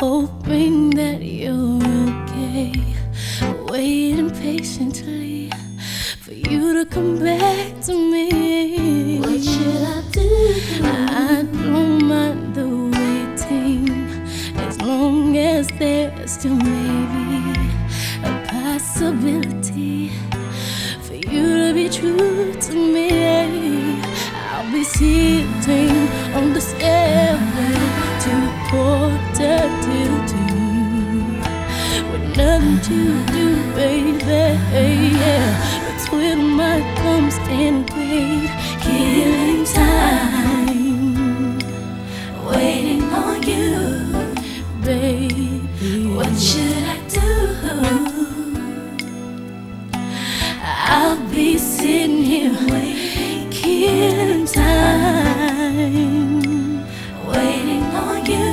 hoping that you're okay. Waiting patiently for you to come back to me. What should I do? I don't mind the waiting as long as there's still maybe a possibility for you to be true to me. I'll be sitting on the stairway to do, baby. Yeah, twiddle my thumbs and wait, killing time, Waiting on you. baby. What should I do? I'll be sitting here waiting, killing time, Waiting on you.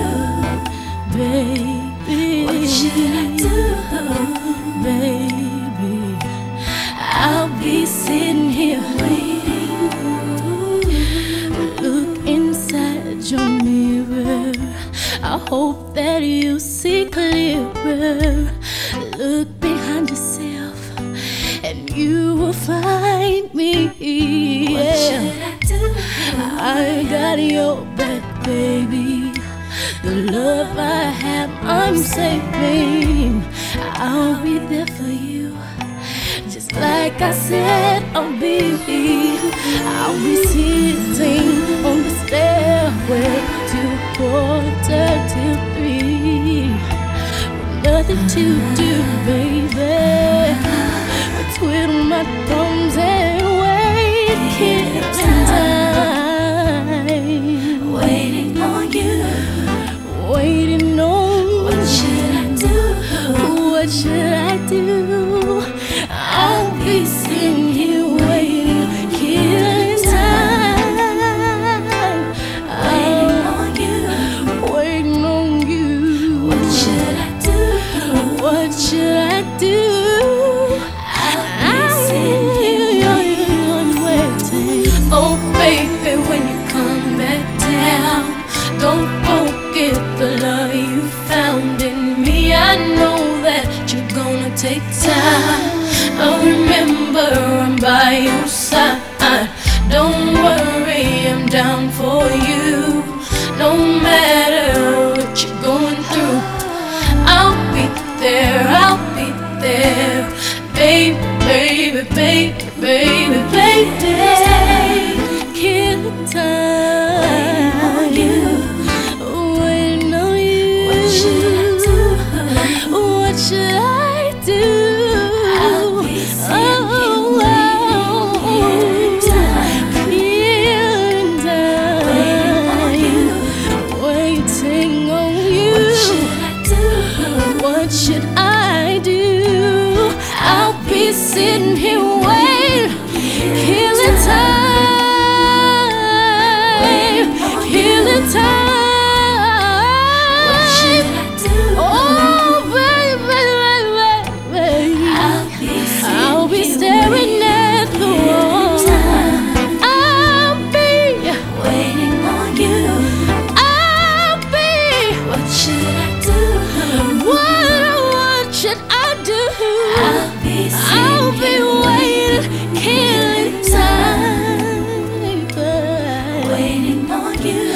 baby. What should I do? Hope that you see clearer. Look behind yourself, and you will find me. What Yeah. should I do? I got your back, baby. The love I have, I'm saving. I'll be there for you. Just like I said, I'll be. I'll be sitting nothing to do, baby. But twiddle my thumbs and wait, killing time. Waiting on you. Waiting on What should I do? What should with the love you found in me. I know that you're gonna take time. I'll remember I'm by your side. Don't worry, I'm down for you. No matter what you're going through, I'll be there, I'll be there. Baby, baby, baby, baby. sitting here want you.